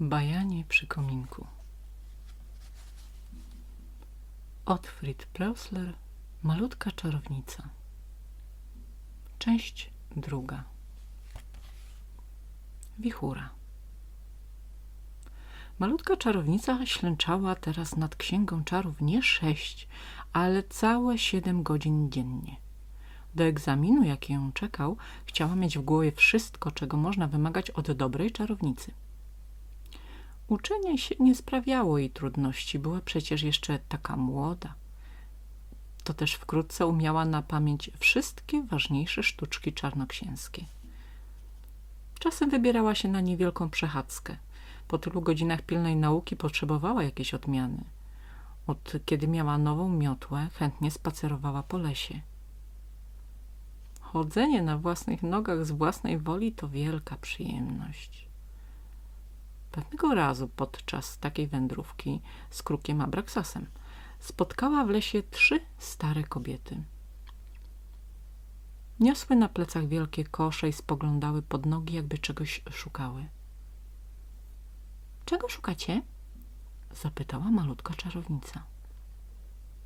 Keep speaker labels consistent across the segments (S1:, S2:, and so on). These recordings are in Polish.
S1: Bajanie przy kominku Otfried Preusler Malutka czarownica Część druga Wichura Malutka czarownica ślęczała teraz nad księgą czarów nie sześć, ale całe siedem godzin dziennie. Do egzaminu, jaki ją czekał, chciała mieć w głowie wszystko, czego można wymagać od dobrej czarownicy. Uczenie się nie sprawiało jej trudności, była przecież jeszcze taka młoda. To też wkrótce umiała na pamięć wszystkie ważniejsze sztuczki czarnoksięskie. Czasem wybierała się na niewielką przechadzkę. Po tylu godzinach pilnej nauki potrzebowała jakiejś odmiany. Od kiedy miała nową miotłę, chętnie spacerowała po lesie. Chodzenie na własnych nogach z własnej woli to wielka przyjemność. Pewnego razu podczas takiej wędrówki z krukiem Abraksasem spotkała w lesie trzy stare kobiety. Niosły na plecach wielkie kosze i spoglądały pod nogi, jakby czegoś szukały. – Czego szukacie? – zapytała malutka czarownica.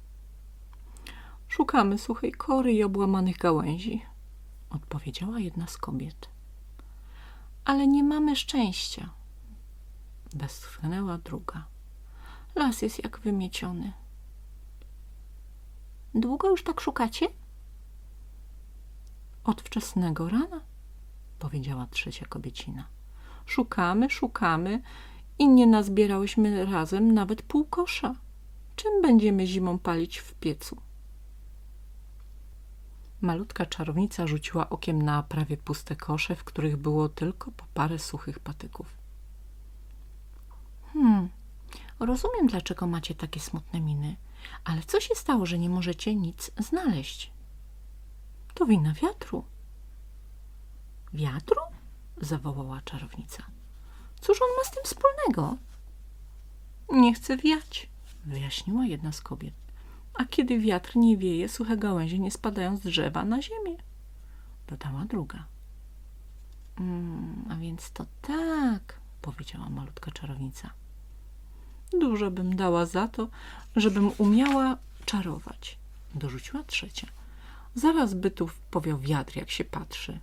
S1: – Szukamy suchej kory i obłamanych gałęzi – odpowiedziała jedna z kobiet. – Ale nie mamy szczęścia – Westchnęła druga. Las jest jak wymieciony. Długo już tak szukacie? Od wczesnego rana, powiedziała trzecia kobiecina. Szukamy, szukamy i nie nazbierałyśmy razem nawet pół kosza. Czym będziemy zimą palić w piecu? Malutka czarownica rzuciła okiem na prawie puste kosze, w których było tylko po parę suchych patyków. Hmm, rozumiem, dlaczego macie takie smutne miny, ale co się stało, że nie możecie nic znaleźć? To wina wiatru. Wiatru? zawołała czarownica. Cóż on ma z tym wspólnego? Nie chce wiać, wyjaśniła jedna z kobiet. A kiedy wiatr nie wieje, suche gałęzie nie spadają z drzewa na ziemię, dodała druga. Mm, a więc to tak, powiedziała malutka czarownica. Dużo bym dała za to, żebym umiała czarować, dorzuciła trzecia. Zaraz by tu powiał wiatr, jak się patrzy,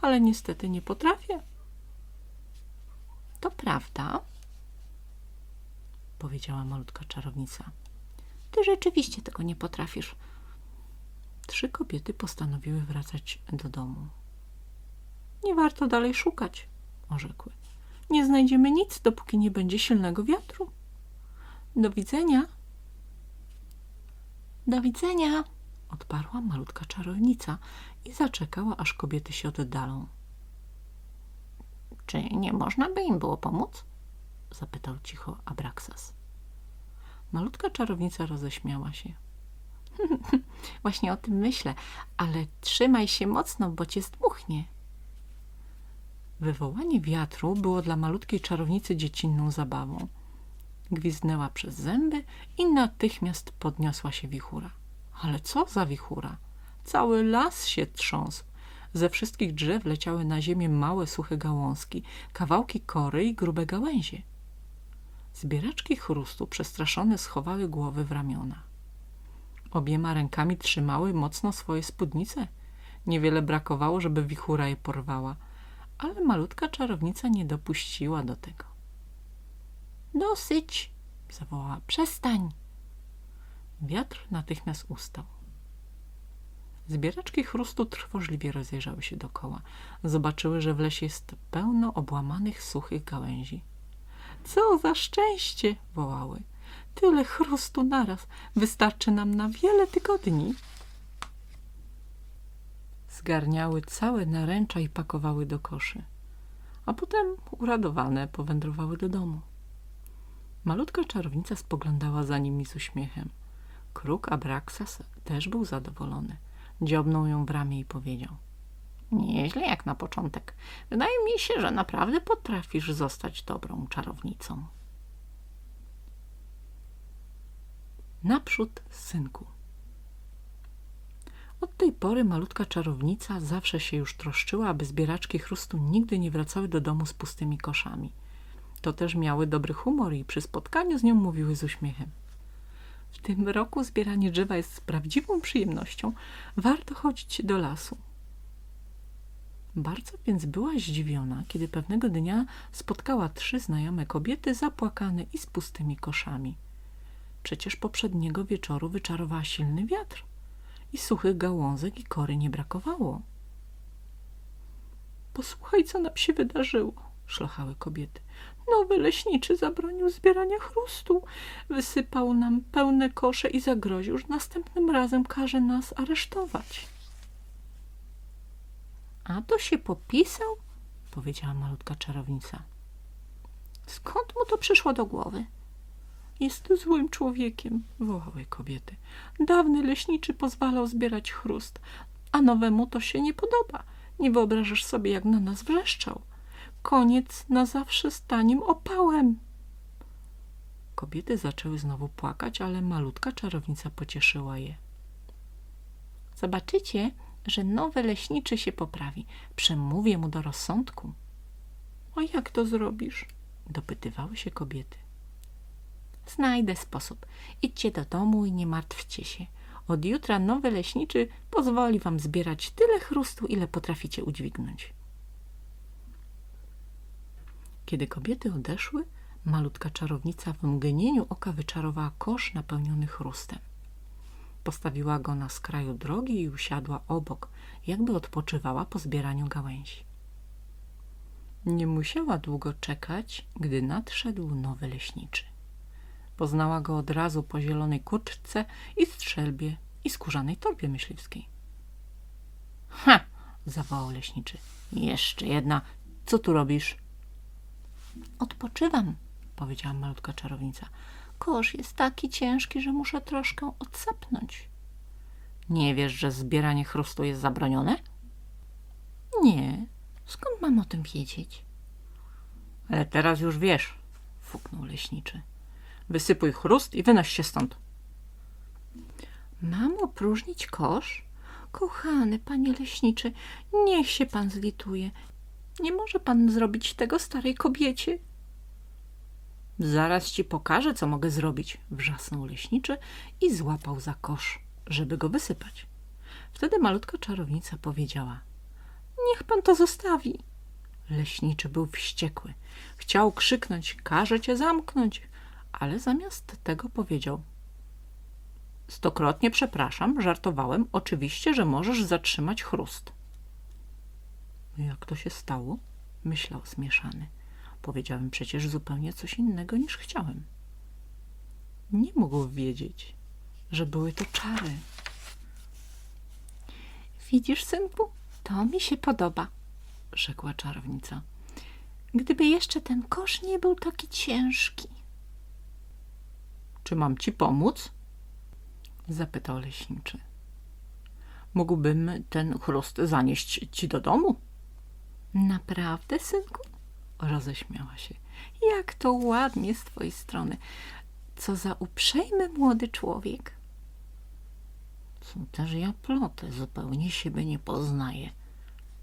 S1: ale niestety nie potrafię. To prawda, powiedziała malutka czarownica. Ty rzeczywiście tego nie potrafisz. Trzy kobiety postanowiły wracać do domu. Nie warto dalej szukać, orzekły. Nie znajdziemy nic, dopóki nie będzie silnego wiatru. Do widzenia. Do widzenia, odparła malutka czarownica i zaczekała, aż kobiety się oddalą. Czy nie można by im było pomóc? zapytał cicho Abraksas. Malutka czarownica roześmiała się. Właśnie o tym myślę, ale trzymaj się mocno, bo cię zdmuchnie. Wywołanie wiatru było dla malutkiej czarownicy dziecinną zabawą. Gwizdnęła przez zęby i natychmiast podniosła się wichura. Ale co za wichura? Cały las się trząsł. Ze wszystkich drzew leciały na ziemię małe, suche gałązki, kawałki kory i grube gałęzie. Zbieraczki chrustu przestraszone schowały głowy w ramiona. Obiema rękami trzymały mocno swoje spódnice. Niewiele brakowało, żeby wichura je porwała, ale malutka czarownica nie dopuściła do tego. Dosyć, zawołała. Przestań. Wiatr natychmiast ustał. Zbieraczki chrustu trwożliwie rozejrzały się dokoła. Zobaczyły, że w lesie jest pełno obłamanych, suchych gałęzi. Co za szczęście! wołały. Tyle chrustu naraz. Wystarczy nam na wiele tygodni. Zgarniały całe naręcza i pakowały do koszy. A potem uradowane powędrowały do domu. Malutka czarownica spoglądała za nimi z uśmiechem. Kruk Abraksas też był zadowolony. Dziobnął ją w ramię i powiedział. Nieźle jak na początek. Wydaje mi się, że naprawdę potrafisz zostać dobrą czarownicą. Naprzód, synku. Od tej pory malutka czarownica zawsze się już troszczyła, aby zbieraczki chrustu nigdy nie wracały do domu z pustymi koszami – To też miały dobry humor i przy spotkaniu z nią mówiły z uśmiechem. W tym roku zbieranie drzewa jest prawdziwą przyjemnością. Warto chodzić do lasu. Bardzo więc była zdziwiona, kiedy pewnego dnia spotkała trzy znajome kobiety zapłakane i z pustymi koszami. Przecież poprzedniego wieczoru wyczarowała silny wiatr i suchych gałązek i kory nie brakowało. Posłuchaj, co nam się wydarzyło, szlochały kobiety. Nowy leśniczy zabronił zbierania chrustu. Wysypał nam pełne kosze i zagroził, że następnym razem każe nas aresztować. A to się popisał? powiedziała malutka czarownica. Skąd mu to przyszło do głowy? Jest złym człowiekiem, wołały kobiety. Dawny leśniczy pozwalał zbierać chrust, a nowemu to się nie podoba. Nie wyobrażasz sobie, jak na nas wrzeszczał. Koniec na zawsze z tanim opałem. Kobiety zaczęły znowu płakać, ale malutka czarownica pocieszyła je. Zobaczycie, że nowy leśniczy się poprawi. Przemówię mu do rozsądku. A jak to zrobisz? Dopytywały się kobiety. Znajdę sposób. Idźcie do domu i nie martwcie się. Od jutra nowy leśniczy pozwoli wam zbierać tyle chrustu, ile potraficie udźwignąć. Kiedy kobiety odeszły, malutka czarownica w mgnieniu oka wyczarowała kosz napełniony chrustem. Postawiła go na skraju drogi i usiadła obok, jakby odpoczywała po zbieraniu gałęzi. Nie musiała długo czekać, gdy nadszedł nowy leśniczy. Poznała go od razu po zielonej kurczce i strzelbie i skórzanej torbie myśliwskiej. Ha! zawołał leśniczy. Jeszcze jedna. Co tu robisz? Odpoczywam, powiedziała malutka czarownica. Kosz jest taki ciężki, że muszę troszkę odsapnąć. Nie wiesz, że zbieranie chrustu jest zabronione? Nie. Skąd mam o tym wiedzieć? Ale teraz już wiesz, fuknął leśniczy. Wysypuj chrust i wynoś się stąd. Mam opróżnić kosz? Kochany panie leśniczy, niech się pan zlituje. Nie może pan zrobić tego starej kobiecie. Zaraz ci pokażę, co mogę zrobić, wrzasnął leśniczy i złapał za kosz, żeby go wysypać. Wtedy malutka czarownica powiedziała – niech pan to zostawi. Leśniczy był wściekły. Chciał krzyknąć – każę cię zamknąć, ale zamiast tego powiedział – stokrotnie przepraszam, żartowałem, oczywiście, że możesz zatrzymać chrust. Jak to się stało? Myślał zmieszany. Powiedziałem przecież zupełnie coś innego niż chciałem. Nie mógł wiedzieć, że były to czary. Widzisz, synku, to mi się podoba, rzekła czarownica. Gdyby jeszcze ten kosz nie był taki ciężki. Czy mam ci pomóc? Zapytał leśniczy. Mógłbym ten chrust zanieść ci do domu? Naprawdę, synku? Roześmiała się. Jak to ładnie z twojej strony. Co za uprzejmy młody człowiek. Też ja plotę, zupełnie siebie nie poznaje.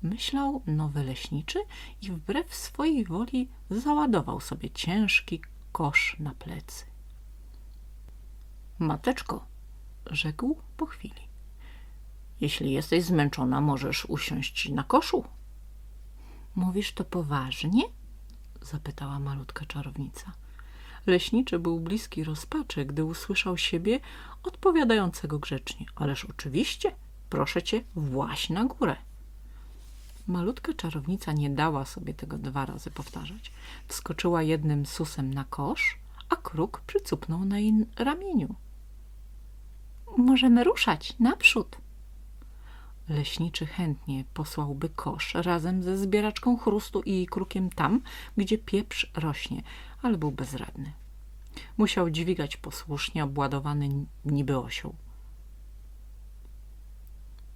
S1: Myślał nowy leśniczy i wbrew swojej woli załadował sobie ciężki kosz na plecy. Mateczko, rzekł po chwili. Jeśli jesteś zmęczona, możesz usiąść na koszu. Mówisz to poważnie? zapytała malutka czarownica. Leśniczy był bliski rozpaczy, gdy usłyszał siebie odpowiadającego grzecznie. Ależ oczywiście, proszę cię, właś na górę. Malutka czarownica nie dała sobie tego dwa razy powtarzać. Wskoczyła jednym susem na kosz, a kruk przycupnął na jej ramieniu. Możemy ruszać, naprzód, Leśniczy chętnie posłałby kosz razem ze zbieraczką chrustu i krukiem tam, gdzie pieprz rośnie, ale był bezradny. Musiał dźwigać posłusznie obładowany niby osioł.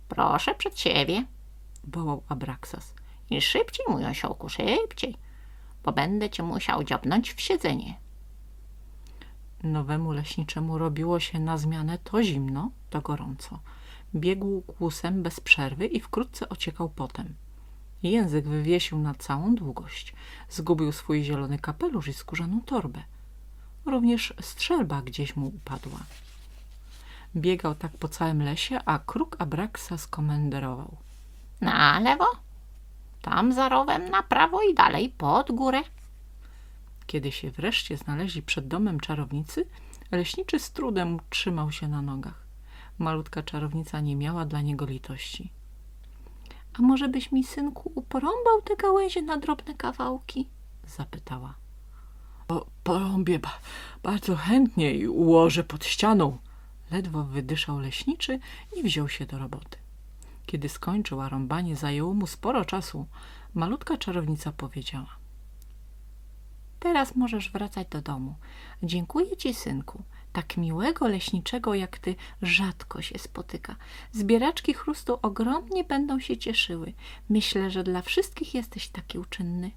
S1: Proszę przed siebie, wołał Abraksas. I szybciej, mój osiołku, szybciej, bo będę cię musiał dziabnąć w siedzenie. Nowemu leśniczemu robiło się na zmianę to zimno, to gorąco. Biegł kłusem bez przerwy i wkrótce ociekał potem. Język wywiesił na całą długość. Zgubił swój zielony kapelusz i skórzaną torbę. Również strzelba gdzieś mu upadła. Biegał tak po całym lesie, a kruk Abraksa skomenderował.
S2: Na lewo, tam za rowem, na prawo i dalej pod górę.
S1: Kiedy się wreszcie znaleźli przed domem czarownicy, leśniczy z trudem trzymał się na nogach. Malutka czarownica nie miała dla niego litości.
S2: A może byś mi, synku, uporąbał te gałęzie na drobne kawałki?
S1: Zapytała. O, porąbię ba bardzo chętnie i ułożę pod ścianą. Ledwo wydyszał leśniczy i wziął się do roboty. Kiedy skończył, a rąbanie zajęło mu sporo czasu, malutka czarownica powiedziała.
S2: Teraz możesz wracać do domu. Dziękuję ci, synku. Tak miłego leśniczego jak ty rzadko się spotyka. Zbieraczki chrustu ogromnie będą się cieszyły. Myślę, że dla wszystkich jesteś taki uczynny.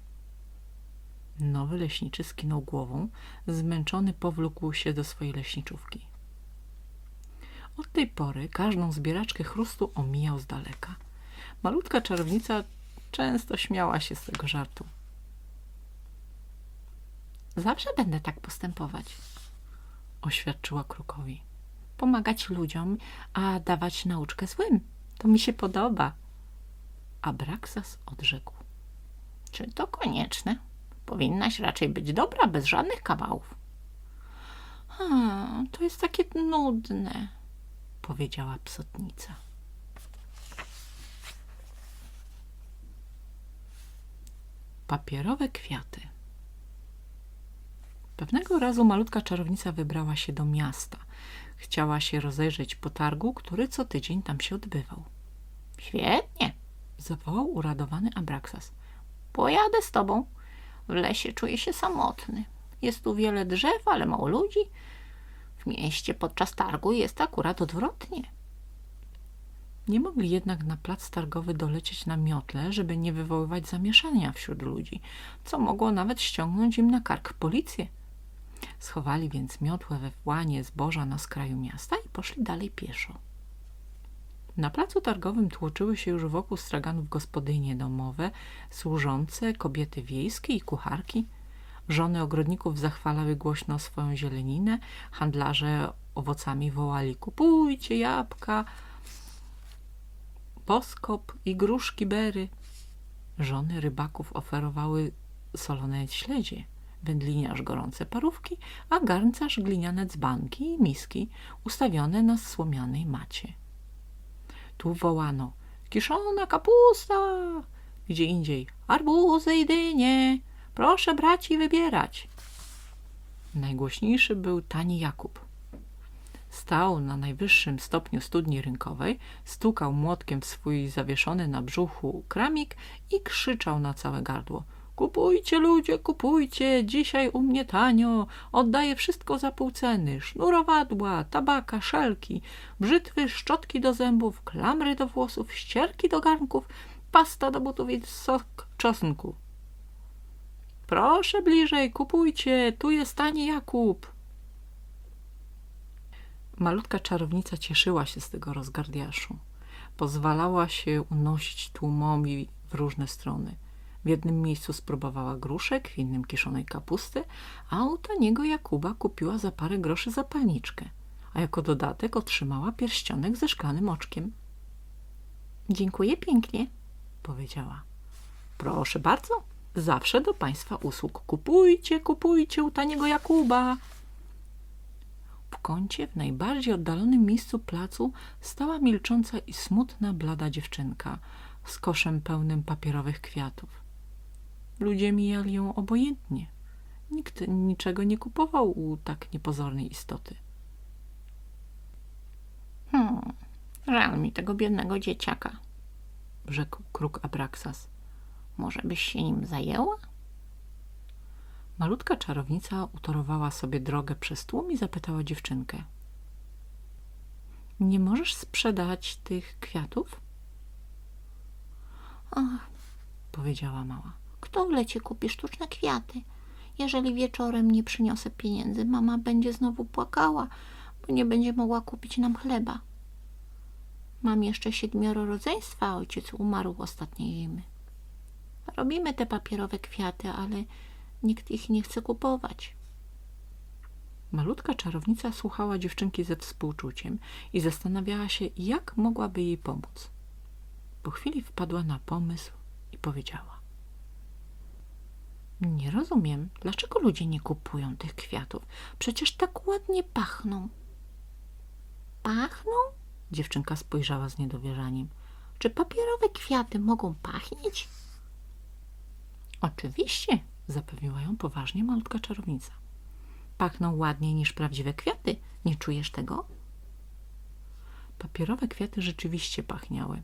S1: Nowy leśniczy skinął głową, zmęczony powlókł się do swojej leśniczówki. Od tej pory każdą zbieraczkę chrustu omijał z daleka. Malutka czarownica często śmiała się z tego żartu.
S2: Zawsze będę tak postępować,
S1: oświadczyła krukowi.
S2: pomagać ludziom, a dawać nauczkę złym. To mi się podoba.
S1: Abraxas odrzekł.
S2: Czy to konieczne? Powinnaś raczej być dobra, bez żadnych kawałów. Hmm, to jest takie nudne,
S1: powiedziała psotnica. Papierowe kwiaty Pewnego razu malutka czarownica wybrała się do miasta. Chciała się rozejrzeć po targu, który co tydzień tam się odbywał.
S2: Świetnie,
S1: Zawołał uradowany Abraxas.
S2: pojadę z tobą. W lesie czuję się samotny. Jest tu wiele drzew, ale mało ludzi. W mieście podczas targu jest akurat odwrotnie.
S1: Nie mogli jednak na plac targowy dolecieć na miotle, żeby nie wywoływać zamieszania wśród ludzi, co mogło nawet ściągnąć im na kark policję. Schowali więc miotłę we włanie zboża na skraju miasta i poszli dalej pieszo. Na placu targowym tłoczyły się już wokół straganów gospodynie domowe, służące, kobiety wiejskie i kucharki. Żony ogrodników zachwalały głośno swoją zieleninę, handlarze owocami wołali kupujcie jabłka, poskop i gruszki bery. Żony rybaków oferowały solone śledzie, wędliniarz gorące parówki, a garncarz gliniane dzbanki i miski ustawione na słomianej macie. Tu wołano kiszona kapusta, gdzie indziej arbuzy i dynie, proszę braci wybierać. Najgłośniejszy był tani Jakub. Stał na najwyższym stopniu studni rynkowej, stukał młotkiem w swój zawieszony na brzuchu kramik i krzyczał na całe gardło. Kupujcie ludzie, kupujcie, dzisiaj u mnie tanio, oddaję wszystko za pół ceny, sznurowadła, tabaka, szelki, brzytwy, szczotki do zębów, klamry do włosów, ścierki do garnków, pasta do butów i sok czosnku. Proszę bliżej, kupujcie, tu jest tani Jakub. Malutka czarownica cieszyła się z tego rozgardiaszu. Pozwalała się unosić tłumowi w różne strony. W jednym miejscu spróbowała gruszek, w innym kiszonej kapusty, a u taniego Jakuba kupiła za parę groszy zapalniczkę, a jako dodatek otrzymała pierścionek ze szklanym oczkiem.
S2: Dziękuję pięknie.
S1: Powiedziała. Proszę bardzo, zawsze do państwa usług. Kupujcie, kupujcie u taniego Jakuba. W kącie, w najbardziej oddalonym miejscu placu, stała milcząca i smutna, blada dziewczynka z koszem pełnym papierowych kwiatów. Ludzie mijali ją obojętnie. Nikt niczego nie kupował u tak niepozornej istoty.
S2: Hmm, żal mi tego biednego dzieciaka.
S1: Rzekł kruk Abraxas.
S2: Może byś się nim zajęła?
S1: Malutka czarownica utorowała sobie drogę przez tłum i zapytała dziewczynkę. Nie możesz sprzedać tych kwiatów?
S2: Ach,
S1: Powiedziała mała.
S2: Kto w lecie kupi sztuczne kwiaty? Jeżeli wieczorem nie przyniosę pieniędzy, mama będzie znowu płakała, bo nie będzie mogła kupić nam chleba. Mam jeszcze siedmioro rodzeństwa, a ojciec umarł ostatniej zimy. Robimy te papierowe kwiaty, ale nikt ich nie chce kupować.
S1: Malutka czarownica słuchała dziewczynki ze współczuciem i zastanawiała się, jak mogłaby jej pomóc. Po chwili wpadła na pomysł i powiedziała.
S2: Nie rozumiem, dlaczego ludzie nie kupują tych kwiatów. Przecież tak ładnie pachną. Pachną? Dziewczynka spojrzała z niedowierzaniem. Czy papierowe kwiaty mogą pachnieć?
S1: Oczywiście, zapewniła ją poważnie malutka czarownica. Pachną ładniej niż prawdziwe kwiaty. Nie czujesz tego? Papierowe kwiaty rzeczywiście pachniały.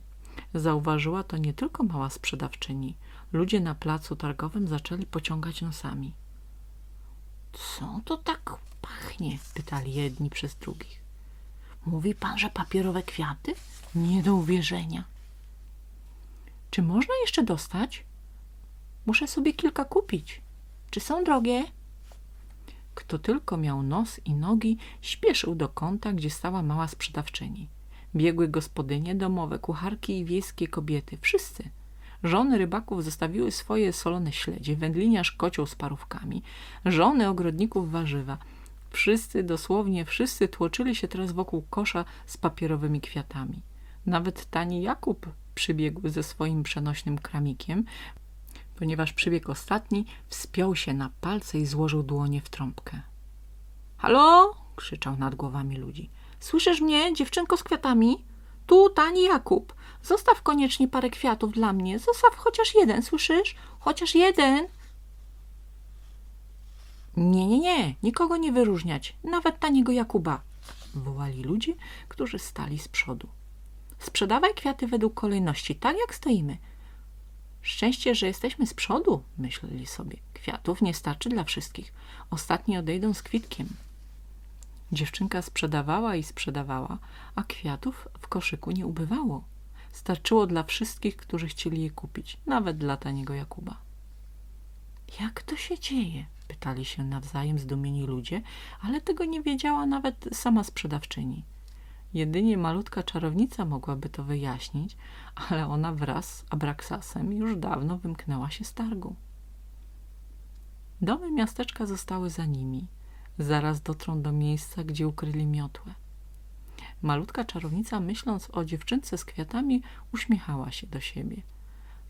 S1: Zauważyła to nie tylko mała sprzedawczyni. Ludzie na placu targowym zaczęli pociągać nosami.
S2: Co to tak pachnie?
S1: Pytali jedni przez drugich.
S2: Mówi pan, że papierowe kwiaty? Nie do uwierzenia.
S1: Czy można jeszcze dostać? Muszę sobie kilka kupić.
S2: Czy są drogie?
S1: Kto tylko miał nos i nogi, śpieszył do kąta, gdzie stała mała sprzedawczyni. Biegły gospodynie domowe, kucharki i wiejskie kobiety. Wszyscy. Żony rybaków zostawiły swoje solone śledzie, wędliniarz kocioł z parówkami, żony ogrodników warzywa. Wszyscy, dosłownie wszyscy tłoczyli się teraz wokół kosza z papierowymi kwiatami. Nawet tani Jakub przybiegł ze swoim przenośnym kramikiem, ponieważ przybiegł ostatni, wspiął się na palce i złożył dłonie w trąbkę. Halo? krzyczał nad głowami ludzi. Słyszysz mnie, dziewczynko z kwiatami? Tu tani Jakub. Zostaw koniecznie parę kwiatów dla mnie. Zostaw chociaż jeden, słyszysz? Chociaż jeden. Nie, nie, nie, nikogo nie wyróżniać, nawet taniego Jakuba, wołali ludzie, którzy stali z przodu. Sprzedawaj kwiaty według kolejności, tak jak stoimy. Szczęście, że jesteśmy z przodu, myśleli sobie. Kwiatów nie starczy dla wszystkich. Ostatni odejdą z kwitkiem. Dziewczynka sprzedawała i sprzedawała, a kwiatów w koszyku nie ubywało. Starczyło dla wszystkich, którzy chcieli je kupić, nawet dla taniego Jakuba. Jak to się dzieje? Pytali się nawzajem zdumieni ludzie, ale tego nie wiedziała nawet sama sprzedawczyni. Jedynie malutka czarownica mogłaby to wyjaśnić, ale ona wraz z Abraksasem już dawno wymknęła się z targu. Domy miasteczka zostały za nimi. Zaraz dotrą do miejsca, gdzie ukryli miotłę. Malutka czarownica, myśląc o dziewczynce z kwiatami, uśmiechała się do siebie.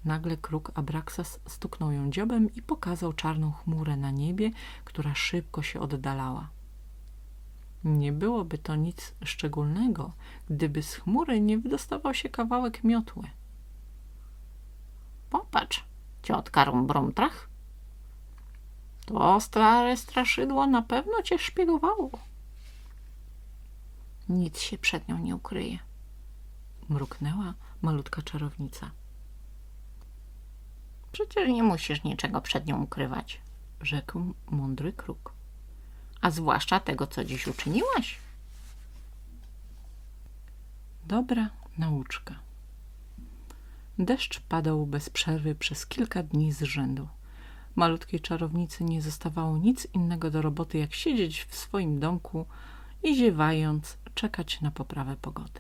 S1: Nagle kruk Abraksas stuknął ją dziobem i pokazał czarną chmurę na niebie, która szybko się oddalała. Nie byłoby to nic szczególnego, gdyby z chmury nie wydostawał się kawałek miotły.
S2: Popatrz, ciotka Rumbrumtrach.
S1: To stare straszydło na pewno cię szpiegowało.
S2: Nic się przed nią nie ukryje.
S1: Mruknęła malutka czarownica.
S2: Przecież nie musisz niczego przed nią ukrywać,
S1: rzekł mądry kruk.
S2: A zwłaszcza tego, co dziś uczyniłaś.
S1: Dobra nauczka. Deszcz padał bez przerwy przez kilka dni z rzędu. Malutkiej czarownicy nie zostawało nic innego do roboty, jak siedzieć w swoim domku i ziewając czekać na poprawę pogody.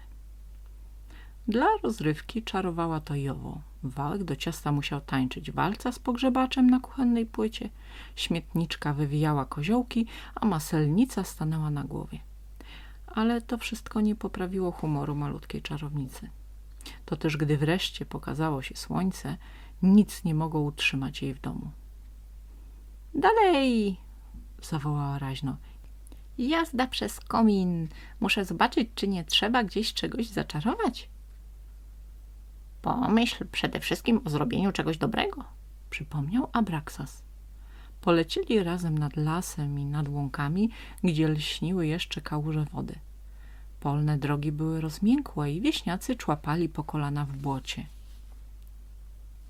S1: Dla rozrywki czarowała to Jowo. Wałek do ciasta musiał tańczyć walca z pogrzebaczem na kuchennej płycie, śmietniczka wywijała koziołki, a maselnica stanęła na głowie. Ale to wszystko nie poprawiło humoru malutkiej czarownicy. To też gdy wreszcie pokazało się słońce, nic nie mogło utrzymać jej w domu.
S2: Dalej!
S1: zawołała raźno.
S2: Jazda przez komin. Muszę zobaczyć, czy nie trzeba gdzieś czegoś zaczarować. Pomyśl przede wszystkim o zrobieniu czegoś dobrego,
S1: przypomniał Abraksas. Polecieli razem nad lasem i nad łąkami, gdzie lśniły jeszcze kałuże wody. Polne drogi były rozmiękłe i wieśniacy człapali po kolana w błocie.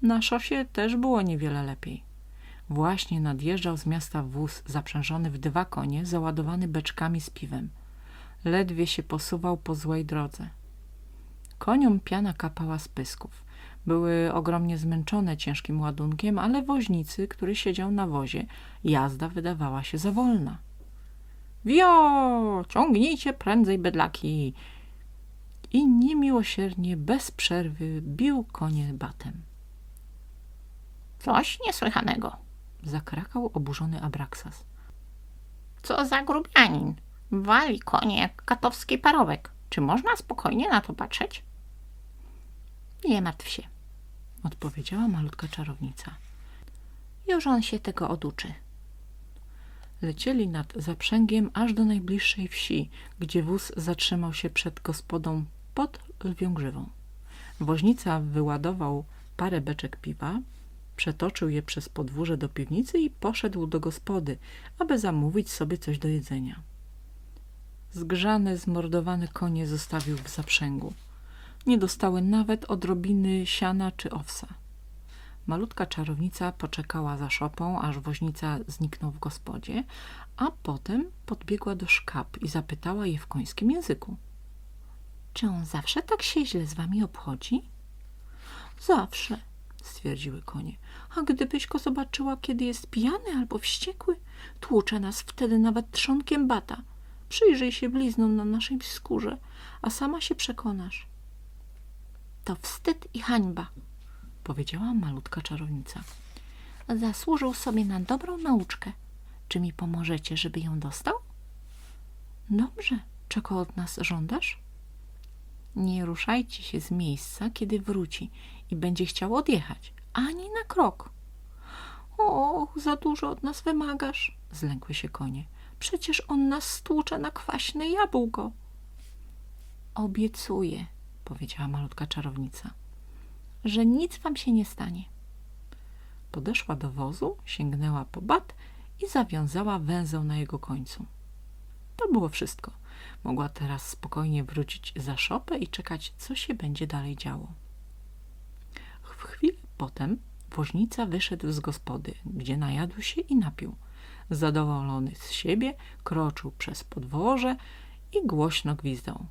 S1: Na szosie też było niewiele lepiej. Właśnie nadjeżdżał z miasta wóz zaprzężony w dwa konie, załadowany beczkami z piwem. Ledwie się posuwał po złej drodze. Koniom piana kapała z pysków. Były ogromnie zmęczone ciężkim ładunkiem, ale woźnicy, który siedział na wozie, jazda wydawała się za wolna. Wio! Ciągnijcie prędzej bydlaki! I niemiłosiernie, bez przerwy bił konie batem.
S2: Coś niesłychanego.
S1: Zakrakał oburzony Abraksas.
S2: Co za grubianin. Wali konie jak katowski parowek. Czy można spokojnie na to patrzeć? Nie martw się.
S1: Odpowiedziała malutka czarownica.
S2: Już on się tego oduczy.
S1: Lecieli nad zaprzęgiem aż do najbliższej wsi, gdzie wóz zatrzymał się przed gospodą pod lwią grzywą. Woźnica wyładował parę beczek piwa, przetoczył je przez podwórze do piwnicy i poszedł do gospody, aby zamówić sobie coś do jedzenia. Zgrzane, zmordowane konie zostawił w zaprzęgu. Nie dostały nawet odrobiny siana czy owsa. Malutka czarownica poczekała za szopą, aż woźnica zniknął w gospodzie, a potem podbiegła do szkap i zapytała je w końskim języku.
S2: Czy on zawsze tak się źle z wami obchodzi?
S1: Zawsze, stwierdziły konie. A gdybyś go zobaczyła, kiedy jest pijany albo wściekły, tłucze nas wtedy nawet trzonkiem bata. Przyjrzyj się bliznom na naszej skórze, a sama się przekonasz.
S2: To wstyd i hańba,
S1: Powiedziała malutka czarownica.
S2: zasłużył sobie na dobrą nauczkę. Czy mi pomożecie, żeby ją dostał?
S1: Dobrze, czego od nas żądasz? Nie ruszajcie się z miejsca, kiedy wróci i będzie chciał odjechać, ani na krok. O, za dużo od nas wymagasz, zlękły się konie. Przecież on nas stłucze na kwaśne jabłko.
S2: Obiecuję,
S1: powiedziała malutka czarownica.
S2: że nic wam się nie stanie.
S1: Podeszła do wozu, sięgnęła po bat i zawiązała węzeł na jego końcu. To było wszystko. Mogła teraz spokojnie wrócić za szopę i czekać, co się będzie dalej działo. Potem woźnica wyszedł z gospody, gdzie najadł się i napił. Zadowolony z siebie, kroczył przez podwoże i głośno gwizdał.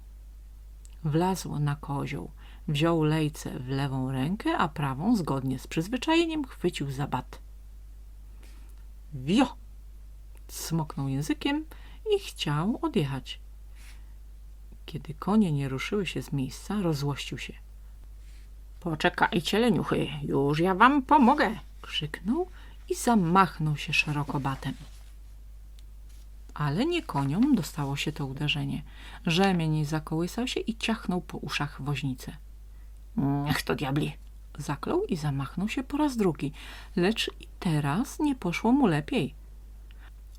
S1: Wlazł na kozioł, wziął lejce w lewą rękę, a prawą, zgodnie z przyzwyczajeniem, chwycił za bat. Wio! Smoknął językiem i chciał odjechać. Kiedy konie nie ruszyły się z miejsca, rozłościł się.
S2: Poczekajcie, leniuchy, już ja wam pomogę.
S1: Krzyknął i zamachnął się szeroko batem. Ale nie koniom dostało się to uderzenie. Rzemień zakołysał się i ciachnął po uszach woźnicę.
S2: Niech to diabli.
S1: Zaklął i zamachnął się po raz drugi, lecz i teraz nie poszło mu lepiej.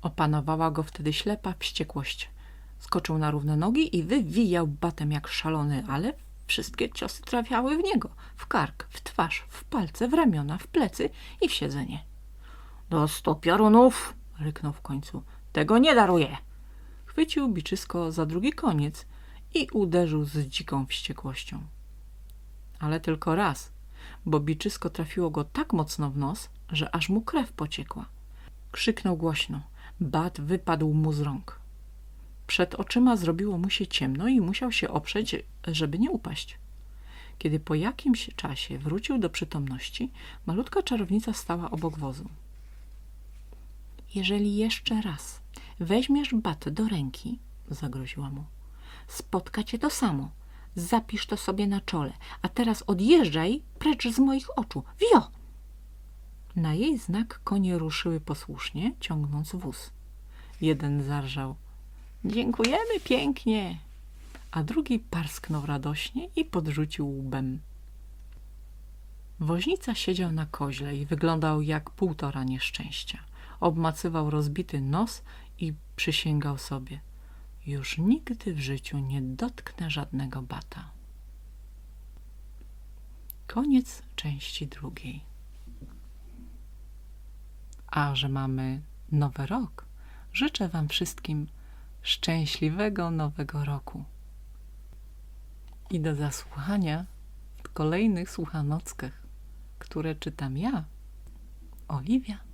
S1: Opanowała go wtedy ślepa wściekłość. Skoczył na równe nogi i wywijał batem jak szalony, ale wszystkie ciosy trafiały w niego, w kark, w twarz, w palce, w ramiona, w plecy i w siedzenie.
S2: Do stu piorunów,
S1: Ryknął w końcu.
S2: tego nie daruję.
S1: Chwycił biczysko za drugi koniec i uderzył z dziką wściekłością. Ale tylko raz, bo biczysko trafiło go tak mocno w nos, że aż mu krew pociekła. Krzyknął głośno. Bat wypadł mu z rąk. Przed oczyma zrobiło mu się ciemno i musiał się oprzeć, żeby nie upaść. Kiedy po jakimś czasie wrócił do przytomności, malutka czarownica stała obok wozu. Jeżeli jeszcze raz weźmiesz bat do ręki, zagroziła mu, spotka cię to samo. Zapisz to sobie na czole, a teraz odjeżdżaj precz z moich oczu. Wio! Na jej znak konie ruszyły posłusznie, ciągnąc wóz. Jeden zarżał. Dziękujemy pięknie. A drugi parsknął radośnie i podrzucił łbem. Woźnica siedział na koźle i wyglądał jak półtora nieszczęścia. Obmacywał rozbity nos i przysięgał sobie. Już nigdy w życiu nie dotknę żadnego bata. Koniec części drugiej. A że mamy nowy rok, życzę Wam wszystkim szczęśliwego nowego roku. I do zasłuchania w kolejnych słuchanockach, które czytam ja, Oliwia